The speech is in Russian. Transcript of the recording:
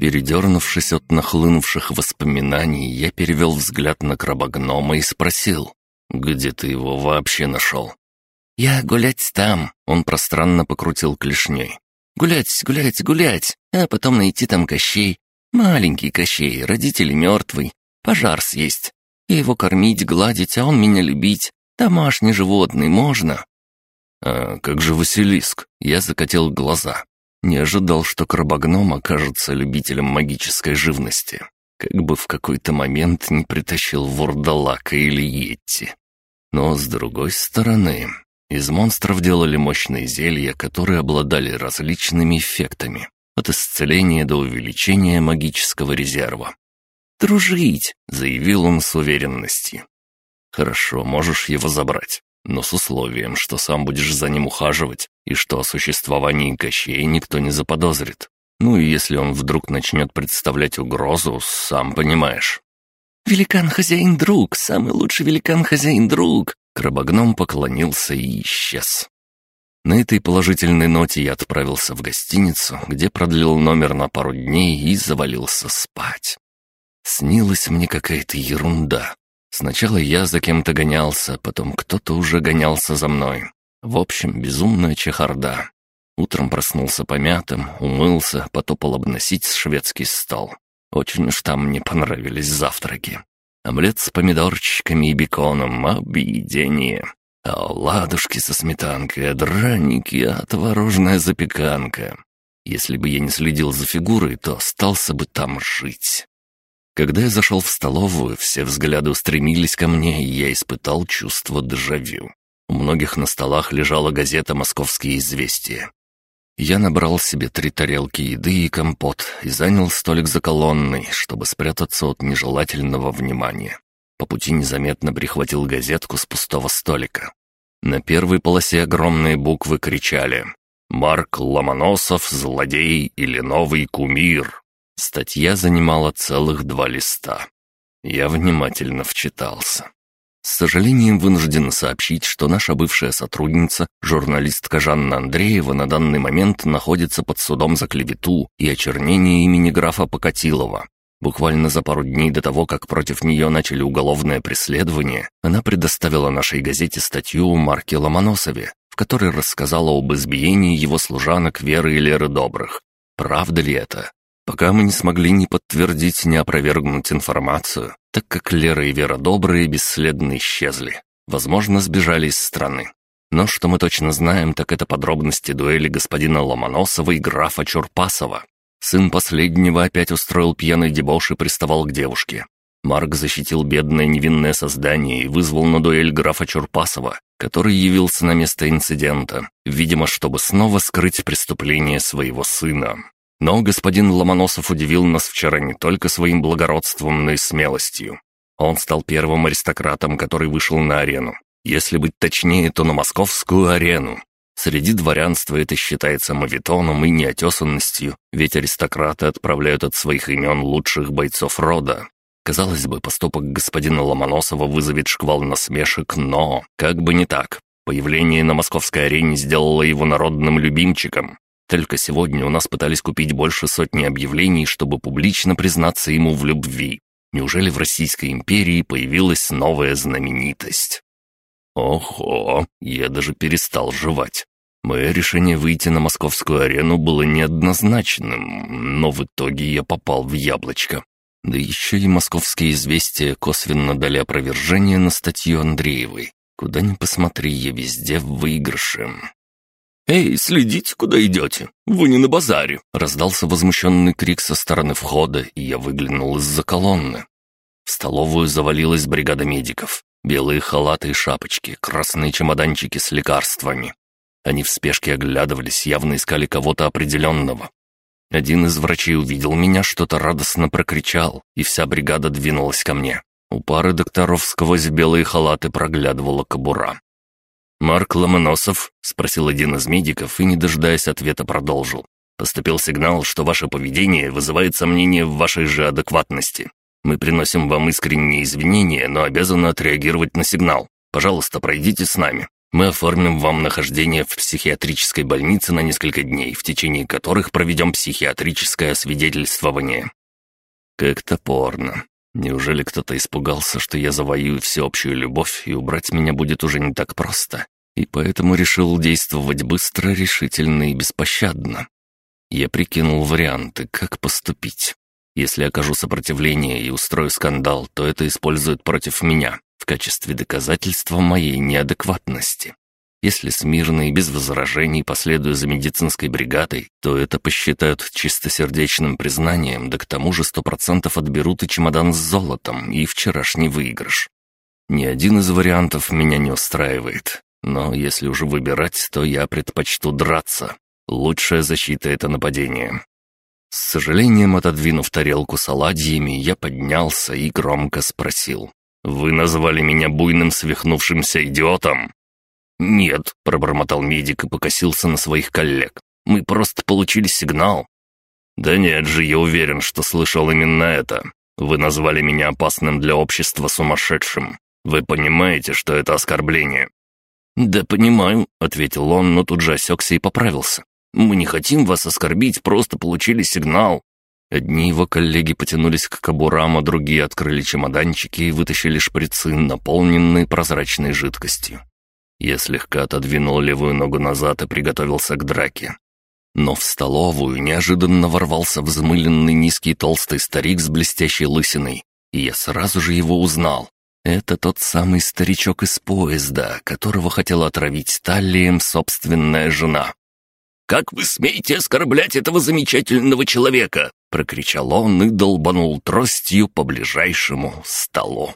Передернувшись от нахлынувших воспоминаний, я перевел взгляд на крабогнома и спросил, «Где ты его вообще нашел?» «Я гулять там», — он пространно покрутил клешней. «Гулять, гулять, гулять, а потом найти там Кощей. Маленький Кощей, родители мертвый, пожар съесть. И его кормить, гладить, а он меня любить. Домашний животный, можно?» «А как же Василиск?» Я закатил глаза. Не ожидал, что крабогном окажется любителем магической живности. Как бы в какой-то момент не притащил вурдалака или йетти. Но, с другой стороны, из монстров делали мощные зелья, которые обладали различными эффектами. От исцеления до увеличения магического резерва. «Дружить!» — заявил он с уверенностью. «Хорошо, можешь его забрать но с условием, что сам будешь за ним ухаживать и что о существовании Кощея никто не заподозрит. Ну и если он вдруг начнет представлять угрозу, сам понимаешь». «Великан-хозяин-друг, самый лучший великан-хозяин-друг!» Крабогном поклонился и исчез. На этой положительной ноте я отправился в гостиницу, где продлил номер на пару дней и завалился спать. Снилась мне какая-то ерунда. Сначала я за кем-то гонялся, потом кто-то уже гонялся за мной. В общем, безумная чехарда. Утром проснулся помятым, умылся, потопал обносить шведский стол. Очень уж там мне понравились завтраки. Омлет с помидорчиками и беконом — объедение. А ладушки со сметанкой, а драники, а творожная запеканка. Если бы я не следил за фигурой, то остался бы там жить. Когда я зашел в столовую, все взгляды устремились ко мне, и я испытал чувство дежавю. У многих на столах лежала газета «Московские известия». Я набрал себе три тарелки еды и компот и занял столик за колонной, чтобы спрятаться от нежелательного внимания. По пути незаметно прихватил газетку с пустого столика. На первой полосе огромные буквы кричали «Марк Ломоносов, злодей или новый кумир». Статья занимала целых два листа. Я внимательно вчитался. С сожалением вынужден сообщить, что наша бывшая сотрудница, журналистка Жанна Андреева, на данный момент находится под судом за клевету и очернение имени графа Покатилова. Буквально за пару дней до того, как против нее начали уголовное преследование, она предоставила нашей газете статью о Марке Ломоносове, в которой рассказала об избиении его служанок Веры и Леры Добрых. Правда ли это? Пока мы не смогли ни подтвердить, ни опровергнуть информацию, так как Лера и Вера добрые бесследно исчезли. Возможно, сбежали из страны. Но что мы точно знаем, так это подробности дуэли господина Ломоносова и графа Чурпасова. Сын последнего опять устроил пьяный дебош и приставал к девушке. Марк защитил бедное невинное создание и вызвал на дуэль графа Чурпасова, который явился на место инцидента, видимо, чтобы снова скрыть преступление своего сына. Но господин Ломоносов удивил нас вчера не только своим благородством, но и смелостью. Он стал первым аристократом, который вышел на арену. Если быть точнее, то на московскую арену. Среди дворянства это считается мавитоном и неотесанностью, ведь аристократы отправляют от своих имен лучших бойцов рода. Казалось бы, поступок господина Ломоносова вызовет шквал насмешек, но как бы не так. Появление на московской арене сделало его народным любимчиком, только сегодня у нас пытались купить больше сотни объявлений, чтобы публично признаться ему в любви. Неужели в Российской империи появилась новая знаменитость? Ого, я даже перестал жевать. Мое решение выйти на московскую арену было неоднозначным, но в итоге я попал в яблочко. Да еще и московские известия косвенно дали опровержение на статью Андреевой. Куда ни посмотри, я везде в выигрыше. «Эй, следите, куда идете! Вы не на базаре!» Раздался возмущенный крик со стороны входа, и я выглянул из-за колонны. В столовую завалилась бригада медиков. Белые халаты и шапочки, красные чемоданчики с лекарствами. Они в спешке оглядывались, явно искали кого-то определенного. Один из врачей увидел меня, что-то радостно прокричал, и вся бригада двинулась ко мне. У пары докторов сквозь белые халаты проглядывала кобура. «Марк Ломоносов?» — спросил один из медиков и, не дожидаясь ответа, продолжил. «Поступил сигнал, что ваше поведение вызывает сомнения в вашей же адекватности. Мы приносим вам искренние извинения, но обязаны отреагировать на сигнал. Пожалуйста, пройдите с нами. Мы оформим вам нахождение в психиатрической больнице на несколько дней, в течение которых проведем психиатрическое освидетельствование». Как топорно. Неужели кто-то испугался, что я завоюю всеобщую любовь, и убрать меня будет уже не так просто? И поэтому решил действовать быстро, решительно и беспощадно. Я прикинул варианты, как поступить. Если окажу сопротивление и устрою скандал, то это используют против меня в качестве доказательства моей неадекватности. Если смирно и без возражений последую за медицинской бригадой, то это посчитают чистосердечным признанием, да к тому же сто процентов отберут и чемодан с золотом, и вчерашний выигрыш. Ни один из вариантов меня не устраивает, но если уже выбирать, то я предпочту драться. Лучшая защита — это нападение. С сожалением отодвинув тарелку с оладьями, я поднялся и громко спросил. «Вы назвали меня буйным свихнувшимся идиотом?» «Нет», — пробормотал медик и покосился на своих коллег. «Мы просто получили сигнал». «Да нет же, я уверен, что слышал именно это. Вы назвали меня опасным для общества сумасшедшим. Вы понимаете, что это оскорбление?» «Да понимаю», — ответил он, но тут же осекся и поправился. «Мы не хотим вас оскорбить, просто получили сигнал». Одни его коллеги потянулись к кобурам, а другие открыли чемоданчики и вытащили шприцы, наполненные прозрачной жидкостью. Я слегка отодвинул левую ногу назад и приготовился к драке. Но в столовую неожиданно ворвался взмыленный низкий толстый старик с блестящей лысиной, и я сразу же его узнал. Это тот самый старичок из поезда, которого хотела отравить талием собственная жена. «Как вы смеете оскорблять этого замечательного человека?» — прокричал он и долбанул тростью по ближайшему столу.